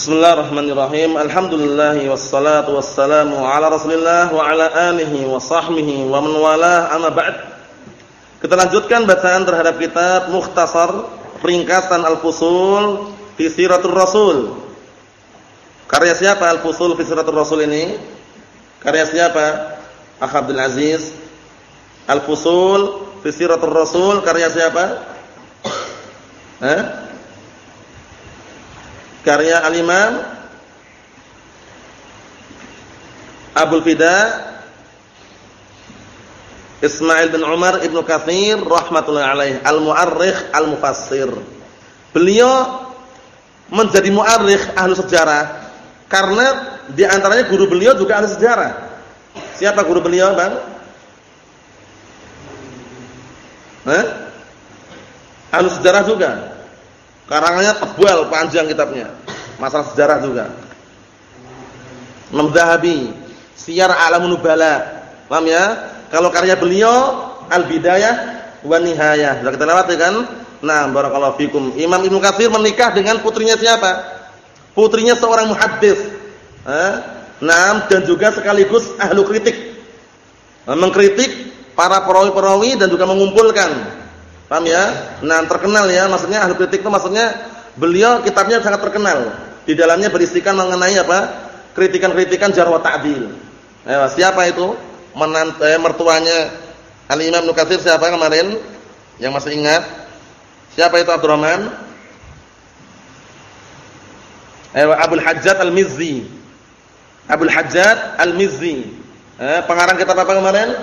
Bismillahirrahmanirrahim. Alhamdulillah wassalatu wassalamu ala Rasulillah wa ala alihi wa sahbihi wa man walah amma ba'd. Kita lanjutkan bacaan terhadap kitab Mukhtasar Ringkasan Al-Fusul fi Siratul Rasul. Karya siapa Al-Fusul fi Siratul Rasul ini? Karya siapa? Akh Abdul Aziz. Al-Fusul fi Siratul Rasul karya siapa? Eh? Karya al-Imam Abdul Fida Ismail bin Umar Ibnu Katsir rahimatullah alaih al-mu'arrikh al-mufassir. Beliau menjadi mu'arrikh ahli sejarah karena di antaranya guru beliau juga ahli sejarah. Siapa guru beliau, Bang? Hah? Ahli sejarah juga. Karangannya tebal, panjang kitabnya. Masalah sejarah juga. Imam Zahabi, Siyar Nubala. Paham ya? Kalau karya beliau Al-Bidayah wa Nihayah. Sudah kita lewati kan? Nah, barakallahu fikum. Imam Ibnu Katsir menikah dengan putrinya siapa? Putrinya seorang muhaddis. Eh? Nah, dan juga sekaligus ahlu kritik. Mengkritik para perawi-perawi dan juga mengumpulkan Paham ya? Nah, terkenal ya, maksudnya ahli kritik itu maksudnya beliau kitabnya sangat terkenal. Di dalamnya berisikan mengenai apa? Kritikan-kritikan jarwa ta'dil. Eh, siapa itu? Menant eh, mertuanya Al-Imam Nukatsir siapa kemarin? Yang masih ingat? Siapa itu Abdurrahman? Eh, Abdul Hajjat Al-Mizzi. Abdul Hajjat Al-Mizzi. Eh, pengarang kitab apa kemarin?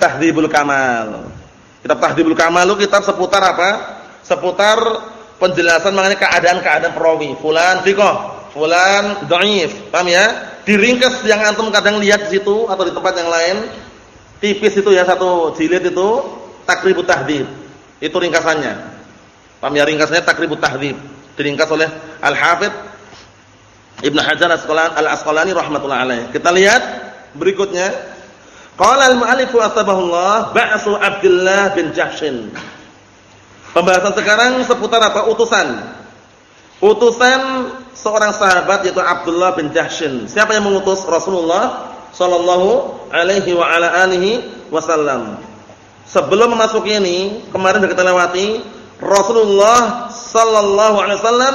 Tahdhibul Kamal. Kitab Tahdhibul Kamal itu kitab seputar apa? Seputar penjelasan mengenai keadaan-keadaan perawi. Fulan thiqah, fulan dhaif. Paham ya? Diringkas yang antum kadang lihat di situ atau di tempat yang lain. Tipis itu ya satu jilid itu Takribut Tahdhib. Itu ringkasannya. Paham ya ringkasannya Takribut Tahdhib. Diringkas oleh Al-Hafidz Ibnu Hajar Al-Asqalani rahmatullah alaih. Kita lihat berikutnya Qala al-mu'allif asbahullah ba'su Abdullah bin Jahshin. Pembahasan sekarang seputar apa? Utusan. Utusan seorang sahabat yaitu Abdullah bin Jahshin. Siapa yang mengutus Rasulullah sallallahu alaihi wa ala alihi wasallam? Sebelum memasuki ini, kemarin sudah kita lewati Rasulullah sallallahu alaihi wasallam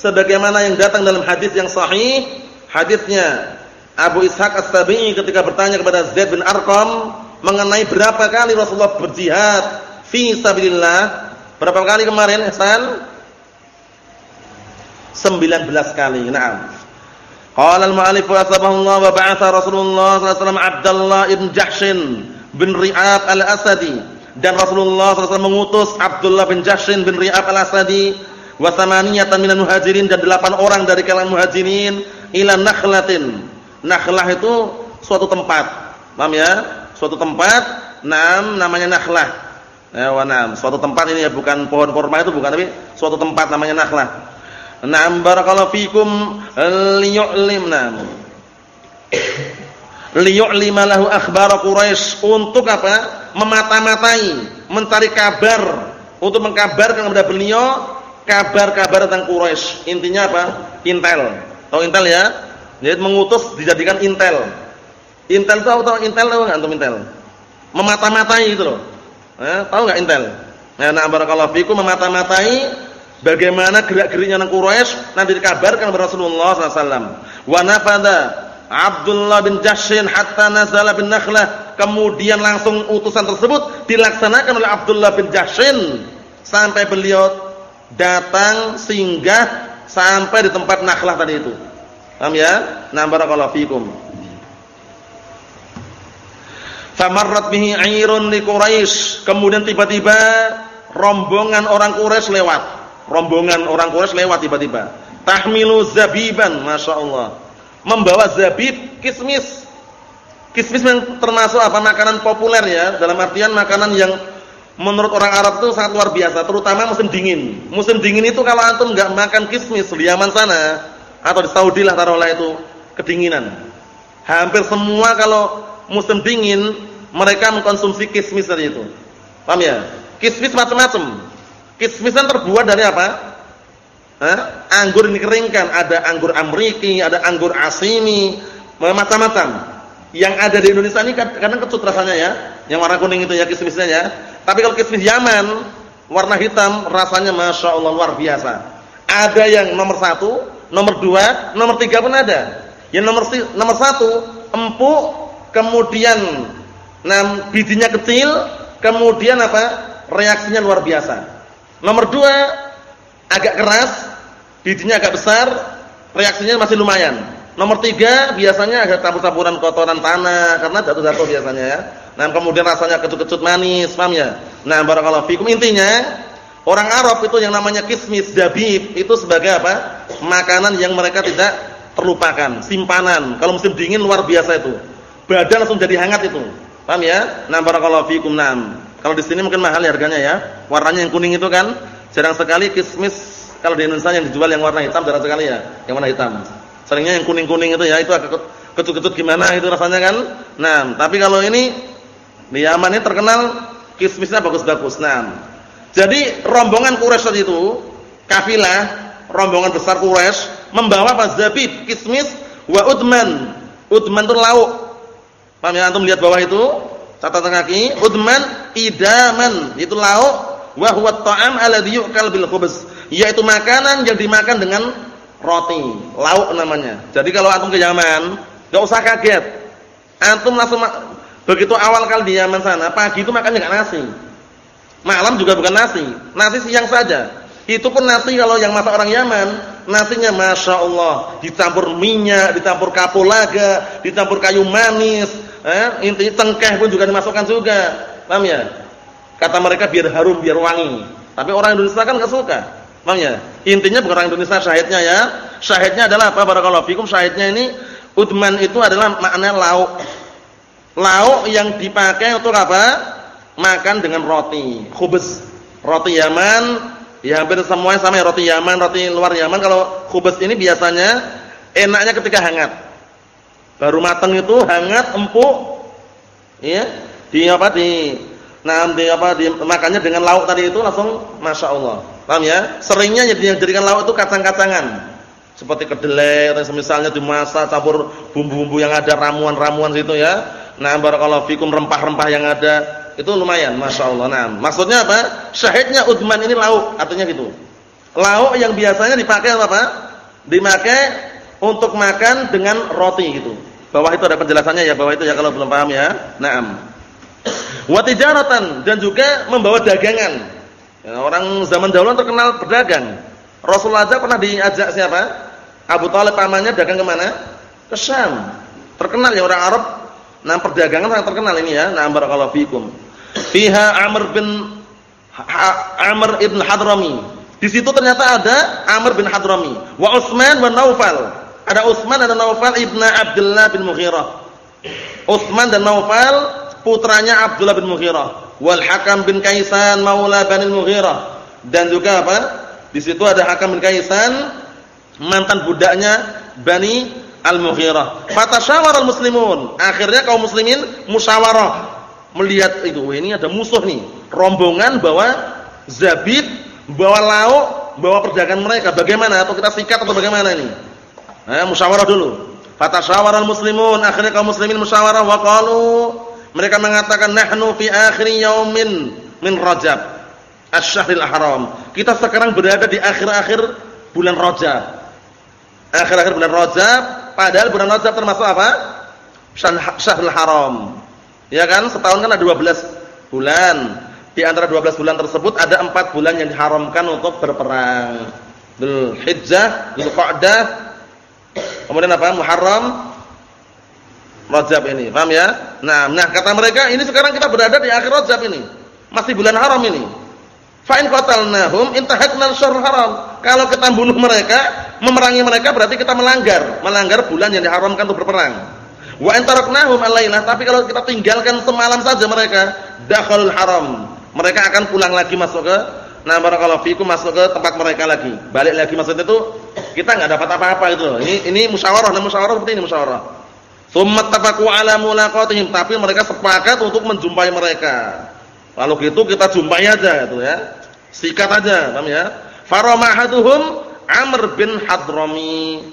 sebagaimana yang datang dalam hadis yang sahih, hadisnya Abu Ishaq As-Sabi'i ketika bertanya kepada Zaid bin Arqam mengenai berapa kali Rasulullah berjihad fi sabilillah. Berapa kali kemarin Ihsan? 19 kali. Naam. Qala al-mu'allif Allah wa ba'atha Rasulullah sallallahu alaihi wasallam Abdullah ibn Jahshin bin Ri'ab al-Asadi dan Rasulullah SAW mengutus Abdullah bin Jahshin bin Ri'ab al-Asadi wa samaniyatan minal muhajirin dan delapan orang dari kalangan muhajirin ila nakhlatin Nakhlah itu suatu tempat. Paham ya? Suatu tempat, nam namanya nakhlah. Ya, nam. Suatu tempat ini ya bukan pohon kurma itu bukan tapi suatu tempat namanya nakhlah. Naam barakallahu fikum liyu'lim nam. Liyu'lima lahu akhbar Quraisy untuk apa? Memata-matai, mencari kabar untuk mengkabarkan kepada beliau kabar-kabar tentang Quraisy. Intinya apa? Intel. Tahu intel ya? Jadi mengutus dijadikan intel. Intel itu tahu intel tahu enggak antum intel? Memata-matai itu loh. Eh, tahu enggak intel? Nah, nah barakallahu fikum memata-matai bagaimana gerak-geriknya orang Quraisy nanti dikabarkan kepada Rasulullah SAW. Wa nafada Abdullah bin Jashin hatta nazala bin Nakhlah. Kemudian langsung utusan tersebut dilaksanakan oleh Abdullah bin Jashin sampai beliau datang singgah sampai di tempat Nakhlah tadi itu. Paham ya? Nah barakallahu fikum. Famarrat bihi 'airun li Quraisy. Kemudian tiba-tiba rombongan orang Quraisy lewat. Rombongan orang Quraisy lewat tiba-tiba. Tahmilu zabiban, masyaallah. Membawa zabib, kismis. Kismis yang termasuk apa makanan populer ya, dalam artian makanan yang menurut orang Arab itu sangat luar biasa, terutama musim dingin. Musim dingin itu kalau antum enggak makan kismis di Yaman sana, atau di Saudi lah taruhlah itu kedinginan. Hampir semua kalau musim dingin mereka mengkonsumsi kismis tadi itu. Paham ya? Kismis macam-macam. Kismis kan terbuat dari apa? Hah? Anggur ini keringkan, ada anggur Amriki, ada anggur Asimi, macam-macam. Yang ada di Indonesia ini kadang kecut rasanya ya, yang warna kuning itu ya kismisnya ya. Tapi kalau kismis Yaman, warna hitam, rasanya masya Allah luar biasa. Ada yang nomor satu, nomor dua, nomor tiga pun ada. Yang nomor nomor satu empuk, kemudian nah, bijinya kecil, kemudian apa? Reaksinya luar biasa. Nomor dua agak keras, bijinya agak besar, reaksinya masih lumayan. Nomor tiga biasanya ada campur-campuran kotoran tanah karena jatuh-jatuh biasanya ya. Nah kemudian rasanya kecut-kecut manis, paham ya? Nah barakallahu fikum intinya orang Arab itu yang namanya kismis, dabib itu sebagai apa? Makanan yang mereka tidak terlupakan, simpanan. Kalau musim dingin luar biasa itu. Badan langsung jadi hangat itu. Paham ya? Nah barakallahu fikum. Nah, kalau di sini mungkin mahal ya harganya ya. Warnanya yang kuning itu kan jarang sekali kismis kalau di Indonesia yang dijual yang warna hitam jarang sekali ya, yang warna hitam. Seringnya yang kuning-kuning itu ya, itu agak kecut-kecut gimana itu rasanya kan. Nah, tapi kalau ini di Yaman ini terkenal kismisnya bagus-bagus. Nah, jadi rombongan Quraisy itu kafilah, rombongan besar Quraisy membawa? Zabib, kismis, wa udman. Udman itu lauk. Paham ya antum lihat bawah itu? Catatan kaki, udman idaman, itu lauk wa huwa ta'am alladhi yu'kal bil khubz, yaitu makanan yang dimakan dengan roti, lauk namanya. Jadi kalau antum ke Yaman, enggak usah kaget. Antum langsung begitu awal kali di Yaman sana, pagi itu makannya enggak nasi. Malam juga bukan nasi, nasi siang saja. Itu pun nasi kalau yang masak orang Yaman, nasinya Masya Allah, dicampur minyak, dicampur kapulaga, dicampur kayu manis, eh, intinya cengkeh pun juga dimasukkan juga. Paham ya? Kata mereka biar harum, biar wangi. Tapi orang Indonesia kan enggak suka. Paham ya? Intinya bukan orang Indonesia syahidnya ya. Syahidnya adalah apa? Barakallahu fikum. Syahidnya ini udman itu adalah makna lauk. Lauk yang dipakai untuk apa? Makan dengan roti, khubz. Roti Yaman, ya hampir semuanya sama ya roti Yaman, roti luar Yaman. Kalau khubz ini biasanya enaknya ketika hangat. Baru matang itu hangat, empuk. Ya, di apa di nah di apa di makannya dengan lauk tadi itu langsung masya Allah Paham ya? Seringnya yang dijadikan lauk itu kacang-kacangan. Seperti kedelai atau semisalnya dimasak campur bumbu-bumbu yang ada ramuan-ramuan situ ya. Nah, barakallahu fikum rempah-rempah yang ada itu lumayan, Masya Allah. Nah, maksudnya apa? Syahidnya udman ini lauk, artinya gitu. Lauk yang biasanya dipakai apa? Dipakai untuk makan dengan roti gitu. Bawah itu ada penjelasannya ya, bawah itu ya kalau belum paham ya. Naam. Wa tijaratan dan juga membawa dagangan. Ya, orang zaman dahulu terkenal berdagang. Rasulullah aja pernah diajak siapa? Abu Talib pamannya dagang ke mana? Ke Syam. Terkenal ya orang Arab. Nah perdagangan sangat terkenal ini ya. Nah barakallahu fikum. Fiha Amr bin Amr ibn Hadrami. Di situ ternyata ada Amr bin Hadrami. Wa Utsman wa Naufal. Ada Utsman dan Naufal ibn Abdullah bin Mughirah. Utsman dan Naufal putranya Abdullah bin Mughirah wal Hakam bin Kaisan maula Bani Mughirah dan juga apa? Di situ ada Hakam bin Kaisan mantan budaknya Bani Al-Mughirah. Fatasyawara al-muslimun. Akhirnya kaum muslimin musyawarah melihat itu ini ada musuh nih. Rombongan bawa zabit, bawa lauk, bawa perdagangan mereka. Bagaimana? Atau kita sikat atau bagaimana ini? Nah, musyawarah dulu. Fatasyawara al-muslimun. Akhirnya kaum muslimin musyawarah wa qalu mereka mengatakan nahnu fi akhir yaumin min Rajab asy-syahril haram. Kita sekarang berada di akhir-akhir bulan Rajab. Akhir-akhir bulan Rajab, padahal bulan Rajab termasuk apa? Syahrul haram. Ya kan? Setahun kan ada 12 bulan. Di antara 12 bulan tersebut ada 4 bulan yang diharamkan untuk berperang. Dzul Hijjah, Dzulqa'dah, kemudian apa? Muharram, Rajab ini. Paham ya? Nah, nah kata mereka ini sekarang kita berada di akhir Rajab ini. Masih bulan haram ini. Fa in qatalnahum intahakna syahrul haram. Kalau kita bunuh mereka, memerangi mereka berarti kita melanggar, melanggar bulan yang diharamkan untuk berperang. Wa in taraknahum alailah, tapi kalau kita tinggalkan semalam saja mereka, dakhalul haram. Mereka akan pulang lagi masuk ke Nah, barakallahu fikum masuk ke tempat mereka lagi. Balik lagi maksudnya itu kita enggak dapat apa-apa itu. Ini ini musyawarah, nah musyawarah seperti ini musyawarah. Tsumma tafaqu ala mulaqatihim, tapi mereka sepakat untuk menjumpai mereka. Lalu gitu kita jumpai aja itu ya. Sikat aja, paham ya? Faramahaduhum Amr bin Hadrami.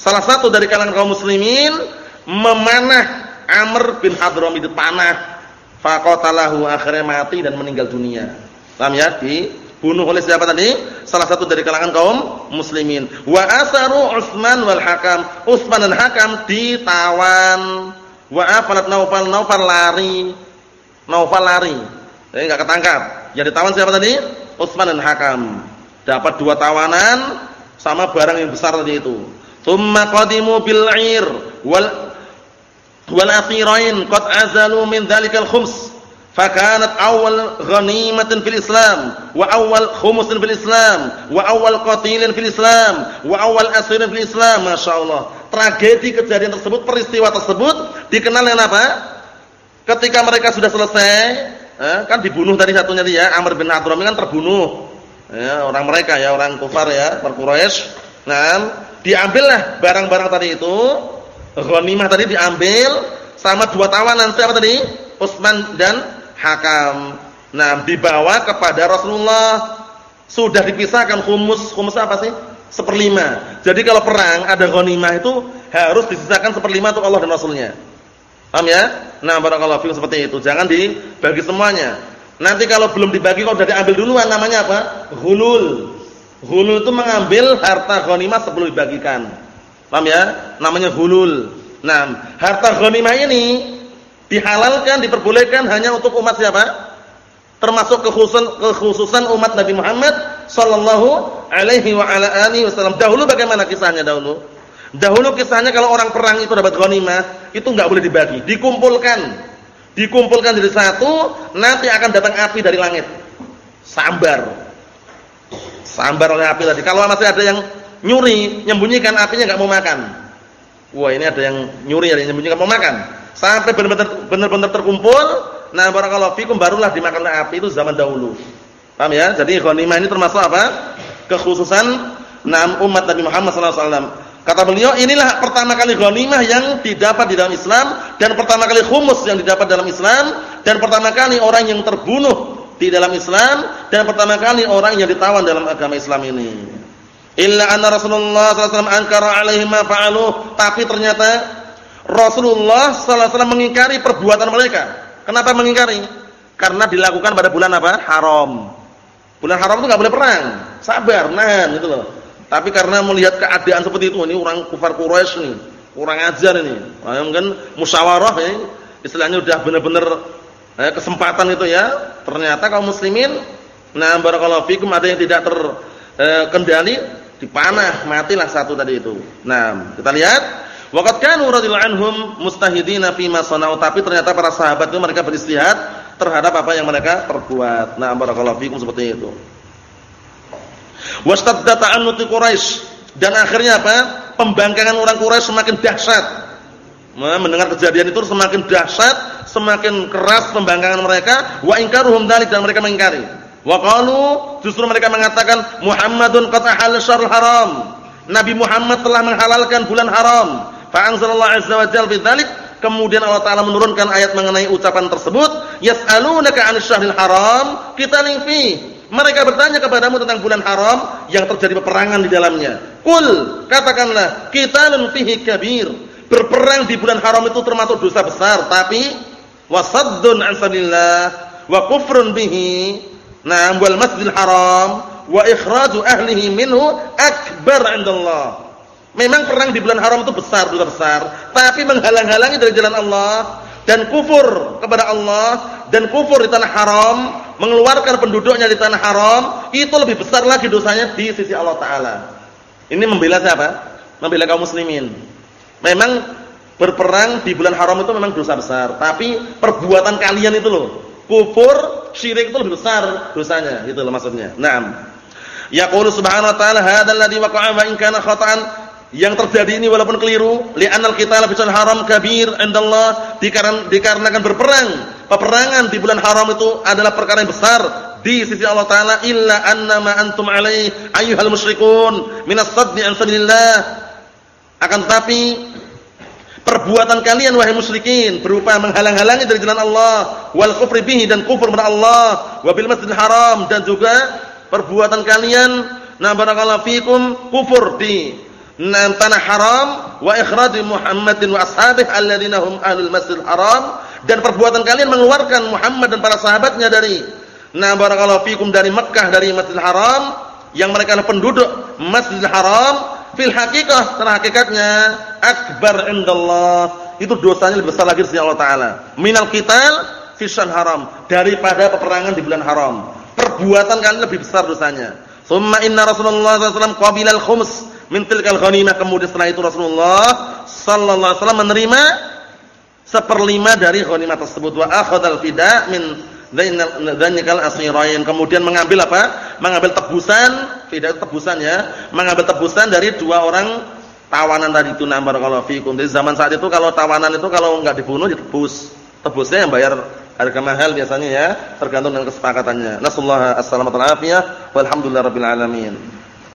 Salah satu dari kalangan kaum muslimin memanah Amr bin Hadrami dipanah. Faqatalahu akhirnya mati dan meninggal dunia. Paham ya? Dibunuh oleh siapa tadi? Salah satu dari kalangan kaum muslimin. Wa asaru Utsman wal Hakam. Utsman dan Hakam ditawan. Wa afalat Naufal, Naufal lari. Naufal lari. Jadi enggak ketangkap. Yang ditawan siapa tadi? Utsman dan Hakam. Dapat dua tawanan sama barang yang besar tadi itu. Tsumma qadimu bil 'ir wal wal akhirain qad azalu min dzalikal khums. Fakanat awal ghanimatin fil Islam wa awal khumusin fil Islam wa awal qatilin fil Islam wa awal asirin fil Islam. Masyaallah. Tragedi kejadian tersebut, peristiwa tersebut dikenal dengan apa? Ketika mereka sudah selesai, eh, kan dibunuh tadi satunya dia, Amr bin Hadrami kan terbunuh. Ya, orang mereka ya, orang kufar ya, Quraisy. Nah, diambillah barang-barang tadi itu, ghanimah tadi diambil sama dua tawanan siapa tadi? Utsman dan hakam. Nah, dibawa kepada Rasulullah. Sudah dipisahkan khumus. Khumus apa sih? Seperlima. Jadi kalau perang ada ghanimah itu harus disisakan seperlima untuk Allah dan Rasulnya. Paham ya? Nah, barakallahu fiikum seperti itu. Jangan dibagi semuanya. Nanti kalau belum dibagi kalau sudah diambil duluan namanya apa? Hulul. Hulul itu mengambil harta ghanimah sebelum dibagikan. Paham ya? Namanya hulul. Nah, harta ghanimah ini dihalalkan, diperbolehkan hanya untuk umat siapa? Termasuk kekhususan kekhususan umat Nabi Muhammad sallallahu alaihi wa ala alihi wasallam. Dahulu bagaimana kisahnya dahulu? Dahulu kisahnya kalau orang perang itu dapat ghanimah, itu enggak boleh dibagi, dikumpulkan. Dikumpulkan jadi satu, nanti akan datang api dari langit. Sambar. Sambar oleh api tadi. Kalau masih ada yang nyuri, nyembunyikan apinya enggak mau makan. Wah, ini ada yang nyuri, ada yang nyembunyikan mau makan sampai benar-benar benar-benar terkumpul, nah barakallahu fikum barulah dimakan oleh api itu zaman dahulu. Paham ya? Jadi ghanimah ini termasuk apa? Kekhususan enam umat Nabi Muhammad SAW. Kata beliau, inilah pertama kali ghanimah yang didapat di dalam Islam dan pertama kali khumus yang didapat dalam Islam dan pertama kali orang yang terbunuh di dalam Islam dan pertama kali orang yang ditawan dalam agama Islam ini. Illa anna Rasulullah SAW angkara alaihi ma fa'aluh, tapi ternyata Rasulullah wasallam mengingkari perbuatan mereka. Kenapa mengingkari? Karena dilakukan pada bulan apa? Haram. Bulan haram itu enggak boleh perang. Sabar, nahan gitu loh. Tapi karena melihat keadaan seperti itu, ini orang kufar Quraisy nih, kurang ajar ini. Mungkin musyawarah ini istilahnya udah benar-benar eh, kesempatan itu ya. Ternyata kaum muslimin nah barakallahu fikum ada yang tidak terkendali eh, dipanah, matilah satu tadi itu. Nah, kita lihat Waqad kanu radhiyallahu anhum mustahidina fi ma sanau tapi ternyata para sahabat itu mereka beristihad terhadap apa yang mereka perbuat. Nah, barakallahu fikum seperti itu. Wastadda ta'annuti Quraisy dan akhirnya apa? Pembangkangan orang Quraisy semakin dahsyat. Nah, mendengar kejadian itu semakin dahsyat, semakin keras pembangkangan mereka, wa inkaruhum dalik dan mereka mengingkari. Wa qalu justru mereka mengatakan Muhammadun qad ahalla haram. Nabi Muhammad telah menghalalkan bulan haram. Fa anzalallahu azza wa jalla kemudian Allah taala menurunkan ayat mengenai ucapan tersebut, yas'alunaka 'anil syahril haram qitalin fi. Mereka bertanya kepadamu tentang bulan haram yang terjadi peperangan di dalamnya. Qul, katakanlah, qitalun fihi kabir. Berperang di bulan haram itu termasuk dosa besar, tapi wasaddun an sabilillah wa kufrun bihi. Nah, wal masjidil haram wa ikhraju ahlihi minhu akbar 'indallah. Memang perang di bulan haram itu besar, besar, tapi menghalang-halangi dari jalan Allah dan kufur kepada Allah dan kufur di tanah haram, mengeluarkan penduduknya di tanah haram, itu lebih besar lagi dosanya di sisi Allah taala. Ini membela siapa? Membela kaum muslimin. Memang berperang di bulan haram itu memang dosa besar, tapi perbuatan kalian itu loh, kufur, syirik itu lebih besar dosanya, gitu loh maksudnya. Naam. Yaqulu subhanahu wa ta'ala hadzal ladzi waqa'a wa in kana khata'an yang terjadi ini walaupun keliru li'anal qital fi haram kabir indallah dikarenakan dikarenakan berperang peperangan di bulan haram itu adalah perkara yang besar di sisi Allah taala illa annama antum alaihi ayyuhal musyrikun minas saddi an sabilillah akan tetapi perbuatan kalian wahai musyrikin berupa menghalang-halangi dari jalan Allah wal kufri bihi dan kufur kepada Allah wa bil masjidil haram dan juga perbuatan kalian na barakallahu fikum kufur di tanah haram wa ikhraj Muhammadin wa ashabihi alladziina hum ahlul masjidil haram dan perbuatan kalian mengeluarkan Muhammad dan para sahabatnya dari na barakallahu fikum dari Mekah dari Masjidil Haram yang mereka adalah penduduk Masjidil Haram fil haqiqah secara hakikatnya akbar indallah. Itu dosanya lebih besar lagi sisi Allah taala. Minal qital fi haram. Daripada peperangan di bulan haram. Perbuatan kalian lebih besar dosanya. Summa inna Rasulullah sallallahu alaihi wasallam khums min tilkal ghanimah. Kemudian setelah itu Rasulullah sallallahu alaihi wasallam menerima seperlima dari ghanimah tersebut. Wa akhadhal fida min dzanikal asirain kemudian mengambil apa? Mengambil tebusan. Fida tebusan ya. Mengambil tebusan dari dua orang tawanan tadi itu nambar kalau fikum di zaman saat itu kalau tawanan itu kalau enggak dibunuh ditebus tebusnya yang bayar harga mahal biasanya ya. Tergantung dengan kesepakatannya. Nasallahu alaihi wasallam. Walhamdulillahirabbil alamin